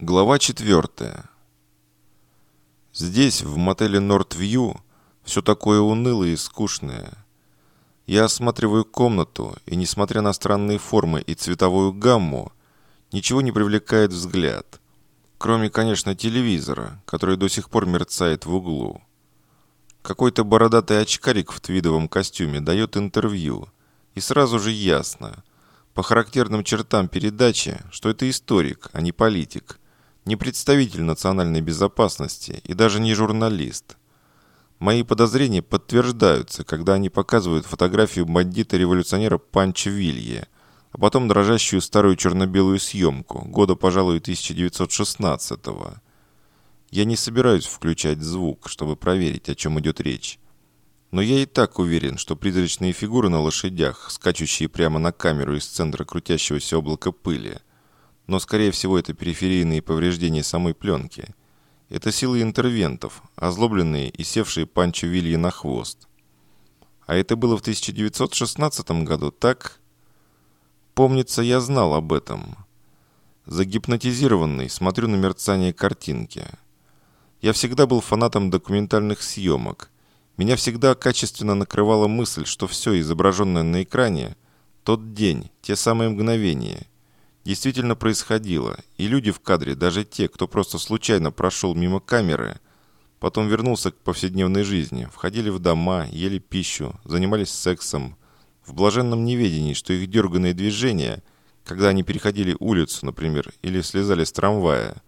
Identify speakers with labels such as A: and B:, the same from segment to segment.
A: Глава 4. Здесь, в мотеле Норт-Вью, все такое унылое и скучное. Я осматриваю комнату, и, несмотря на странные формы и цветовую гамму, ничего не привлекает взгляд. Кроме, конечно, телевизора, который до сих пор мерцает в углу. Какой-то бородатый очкарик в твидовом костюме дает интервью, и сразу же ясно, по характерным чертам передачи, что это историк, а не политик – не представитель национальной безопасности и даже не журналист. Мои подозрения подтверждаются, когда они показывают фотографию бандита-революционера Панча Вилье, а потом дрожащую старую черно-белую съемку, года, пожалуй, 1916-го. Я не собираюсь включать звук, чтобы проверить, о чем идет речь. Но я и так уверен, что призрачные фигуры на лошадях, скачущие прямо на камеру из центра крутящегося облака пыли – но, скорее всего, это периферийные повреждения самой пленки. Это силы интервентов, озлобленные и севшие Панчо Вильи на хвост. А это было в 1916 году, так? Помнится, я знал об этом. Загипнотизированный, смотрю на мерцание картинки. Я всегда был фанатом документальных съемок. Меня всегда качественно накрывала мысль, что все изображенное на экране – тот день, те самые мгновения – действительно происходило, и люди в кадре, даже те, кто просто случайно прошел мимо камеры, потом вернулся к повседневной жизни, входили в дома, ели пищу, занимались сексом, в блаженном неведении, что их дерганные движения, когда они переходили улицу, например, или слезали с трамвая,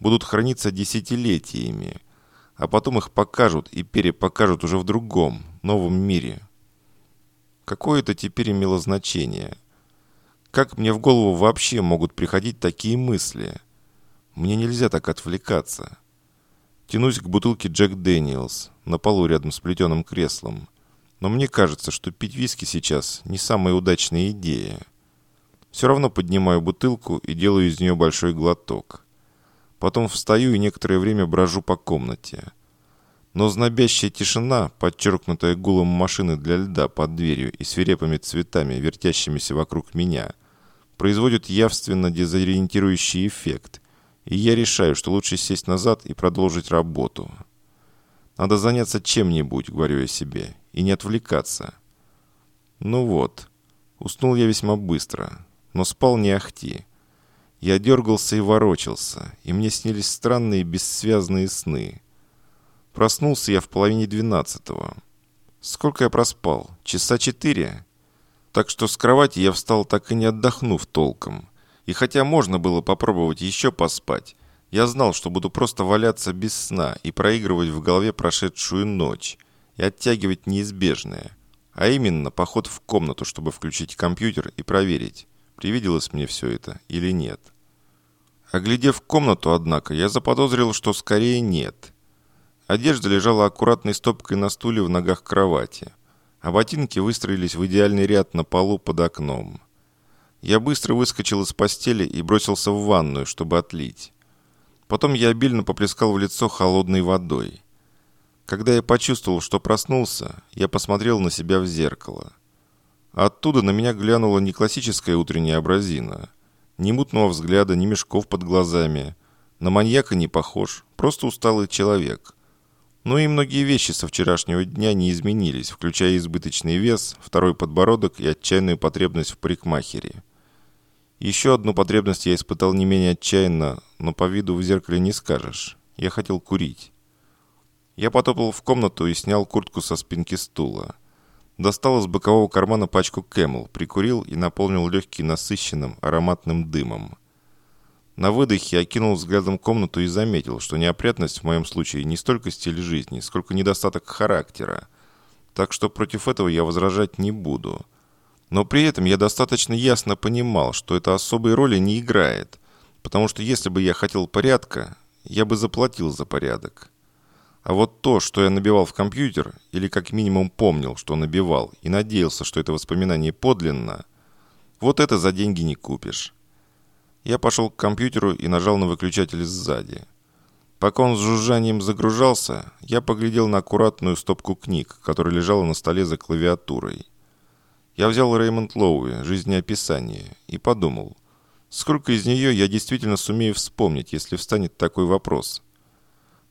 A: будут храниться десятилетиями, а потом их покажут и перепокажут уже в другом, новом мире. Какое это теперь имело значение – как мне в голову вообще могут приходить такие мысли? Мне нельзя так отвлекаться. Тянусь к бутылке Джек Дэниелс на полу рядом с плетеным креслом. Но мне кажется, что пить виски сейчас не самая удачная идея. Все равно поднимаю бутылку и делаю из нее большой глоток. Потом встаю и некоторое время брожу по комнате. Но знобящая тишина, подчеркнутая гулом машины для льда под дверью и свирепыми цветами, вертящимися вокруг меня, производит явственно дезориентирующий эффект, и я решаю, что лучше сесть назад и продолжить работу. Надо заняться чем-нибудь, говорю я себе, и не отвлекаться. Ну вот, уснул я весьма быстро, но спал не ахти. Я дергался и ворочался, и мне снились странные бессвязные сны. Проснулся я в половине двенадцатого. Сколько я проспал? Часа четыре? Так что с кровати я встал так и не отдохнув толком. И хотя можно было попробовать еще поспать, я знал, что буду просто валяться без сна и проигрывать в голове прошедшую ночь и оттягивать неизбежное. А именно поход в комнату, чтобы включить компьютер и проверить, привиделось мне все это или нет. Оглядев комнату, однако, я заподозрил, что скорее нет. Одежда лежала аккуратной стопкой на стуле в ногах кровати а ботинки выстроились в идеальный ряд на полу под окном. Я быстро выскочил из постели и бросился в ванную, чтобы отлить. Потом я обильно поплескал в лицо холодной водой. Когда я почувствовал, что проснулся, я посмотрел на себя в зеркало. оттуда на меня глянула не классическая утренняя абразина, ни мутного взгляда, ни мешков под глазами. На маньяка не похож, просто усталый человек – но и многие вещи со вчерашнего дня не изменились, включая избыточный вес, второй подбородок и отчаянную потребность в парикмахере. Еще одну потребность я испытал не менее отчаянно, но по виду в зеркале не скажешь. Я хотел курить. Я потопал в комнату и снял куртку со спинки стула. Достал из бокового кармана пачку Кэмл, прикурил и наполнил легкий насыщенным ароматным дымом. На выдохе окинул взглядом комнату и заметил, что неопрятность в моем случае не столько стиль жизни, сколько недостаток характера. Так что против этого я возражать не буду. Но при этом я достаточно ясно понимал, что это особой роли не играет. Потому что если бы я хотел порядка, я бы заплатил за порядок. А вот то, что я набивал в компьютер, или как минимум помнил, что набивал, и надеялся, что это воспоминание подлинно, вот это за деньги не купишь. Я пошел к компьютеру и нажал на выключатель сзади. Пока он с жужжанием загружался, я поглядел на аккуратную стопку книг, которая лежала на столе за клавиатурой. Я взял Реймонд Лоуи «Жизнеописание» и подумал, Сколько из нее я действительно сумею вспомнить, если встанет такой вопрос?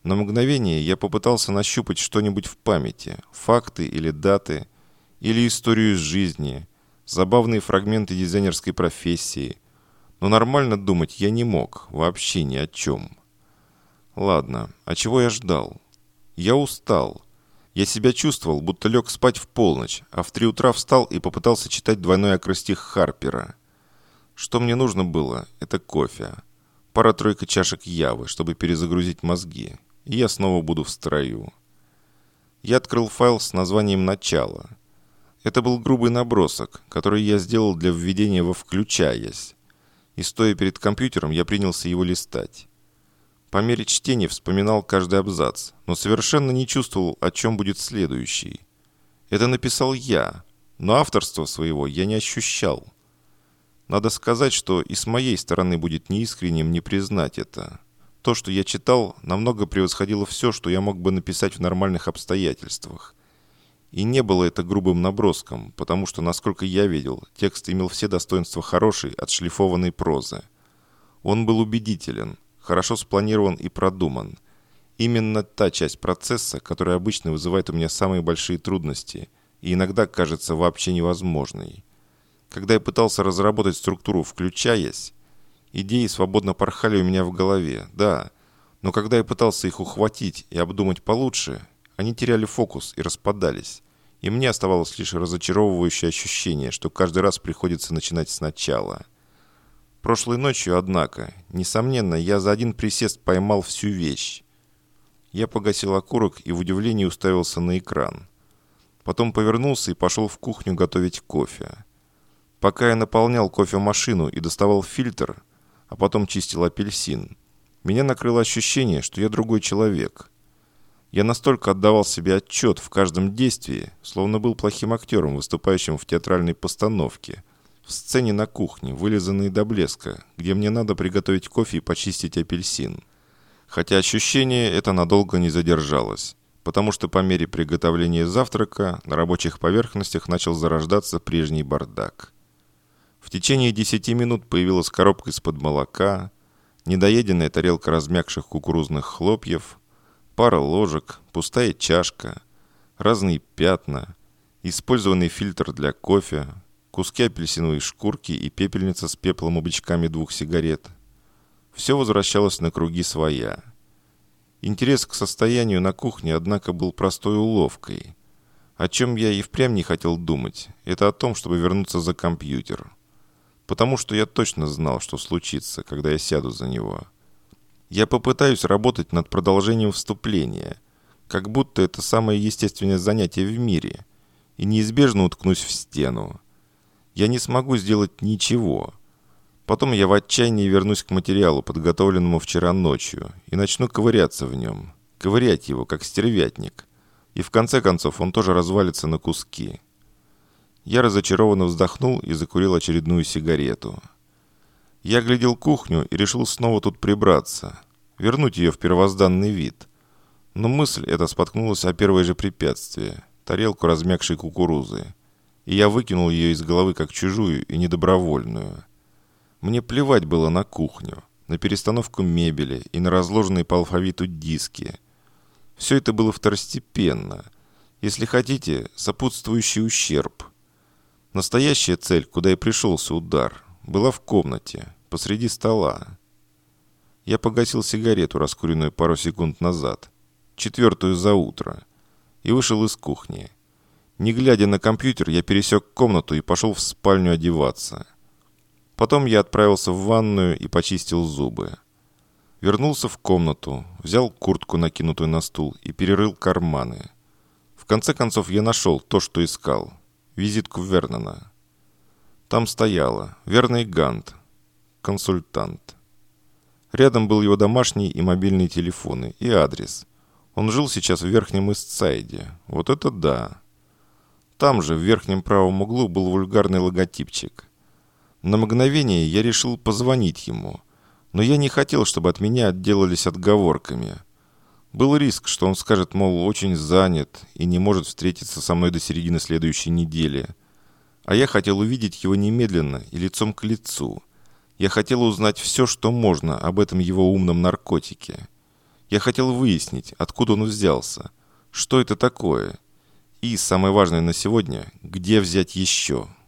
A: На мгновение я попытался нащупать что-нибудь в памяти, факты или даты, или историю из жизни, забавные фрагменты дизайнерской профессии. Но нормально думать я не мог, вообще ни о чем. Ладно, а чего я ждал? Я устал. Я себя чувствовал, будто лег спать в полночь, а в три утра встал и попытался читать двойной акростих Харпера. Что мне нужно было, это кофе. Пара-тройка чашек явы, чтобы перезагрузить мозги. И я снова буду в строю. Я открыл файл с названием «Начало». Это был грубый набросок, который я сделал для введения во «включаясь». И стоя перед компьютером, я принялся его листать. По мере чтения вспоминал каждый абзац, но совершенно не чувствовал, о чем будет следующий. Это написал я, но авторства своего я не ощущал. Надо сказать, что и с моей стороны будет неискренним не признать это. То, что я читал, намного превосходило все, что я мог бы написать в нормальных обстоятельствах. И не было это грубым наброском, потому что, насколько я видел, текст имел все достоинства хорошей, отшлифованной прозы. Он был убедителен, хорошо спланирован и продуман. Именно та часть процесса, которая обычно вызывает у меня самые большие трудности и иногда кажется вообще невозможной. Когда я пытался разработать структуру «включаясь», идеи свободно порхали у меня в голове, да, но когда я пытался их ухватить и обдумать получше, они теряли фокус и распадались, и мне оставалось лишь разочаровывающее ощущение, что каждый раз приходится начинать сначала. Прошлой ночью, однако, несомненно, я за один присест поймал всю вещь. Я погасил окурок и в удивлении уставился на экран. Потом повернулся и пошел в кухню готовить кофе. Пока я наполнял кофемашину и доставал фильтр, а потом чистил апельсин, меня накрыло ощущение, что я другой человек. Я настолько отдавал себе отчет в каждом действии, словно был плохим актером, выступающим в театральной постановке, в сцене на кухне, вылизанной до блеска, где мне надо приготовить кофе и почистить апельсин. Хотя ощущение это надолго не задержалось потому что по мере приготовления завтрака на рабочих поверхностях начал зарождаться прежний бардак. В течение 10 минут появилась коробка из-под молока, недоеденная тарелка размягших кукурузных хлопьев, пара ложек, пустая чашка, разные пятна, использованный фильтр для кофе, куски апельсиновой шкурки и пепельница с пеплом и бычками двух сигарет. Все возвращалось на круги своя. Интерес к состоянию на кухне, однако, был простой уловкой. О чем я и впрямь не хотел думать, это о том, чтобы вернуться за компьютер потому что я точно знал, что случится, когда я сяду за него. Я попытаюсь работать над продолжением вступления, как будто это самое естественное занятие в мире, и неизбежно уткнусь в стену. Я не смогу сделать ничего. Потом я в отчаянии вернусь к материалу, подготовленному вчера ночью, и начну ковыряться в нем, ковырять его, как стервятник. И в конце концов он тоже развалится на куски. Я разочарованно вздохнул и закурил очередную сигарету. Я глядел кухню и решил снова тут прибраться, вернуть ее в первозданный вид. Но мысль эта споткнулась о первое же препятствие – тарелку размягшей кукурузы. И я выкинул ее из головы как чужую и недобровольную. Мне плевать было на кухню, на перестановку мебели и на разложенные по алфавиту диски. Все это было второстепенно. Если хотите, сопутствующий ущерб – Настоящая цель, куда и пришелся удар, была в комнате, посреди стола. Я погасил сигарету, раскуренную пару секунд назад, четвертую за утро, и вышел из кухни. Не глядя на компьютер, я пересек комнату и пошел в спальню одеваться. Потом я отправился в ванную и почистил зубы. Вернулся в комнату, взял куртку, накинутую на стул, и перерыл карманы. В конце концов я нашел то, что искал визитку Вернона. Там стояла Верный Гант, консультант. Рядом был его домашний и мобильные телефоны и адрес. Он жил сейчас в Верхнем Истсайде. Вот это да. Там же, в верхнем правом углу, был вульгарный логотипчик. На мгновение я решил позвонить ему, но я не хотел, чтобы от меня отделались отговорками – был риск, что он скажет, мол, очень занят и не может встретиться со мной до середины следующей недели. А я хотел увидеть его немедленно и лицом к лицу. Я хотел узнать все, что можно об этом его умном наркотике. Я хотел выяснить, откуда он взялся, что это такое, и, самое важное на сегодня, где взять еще –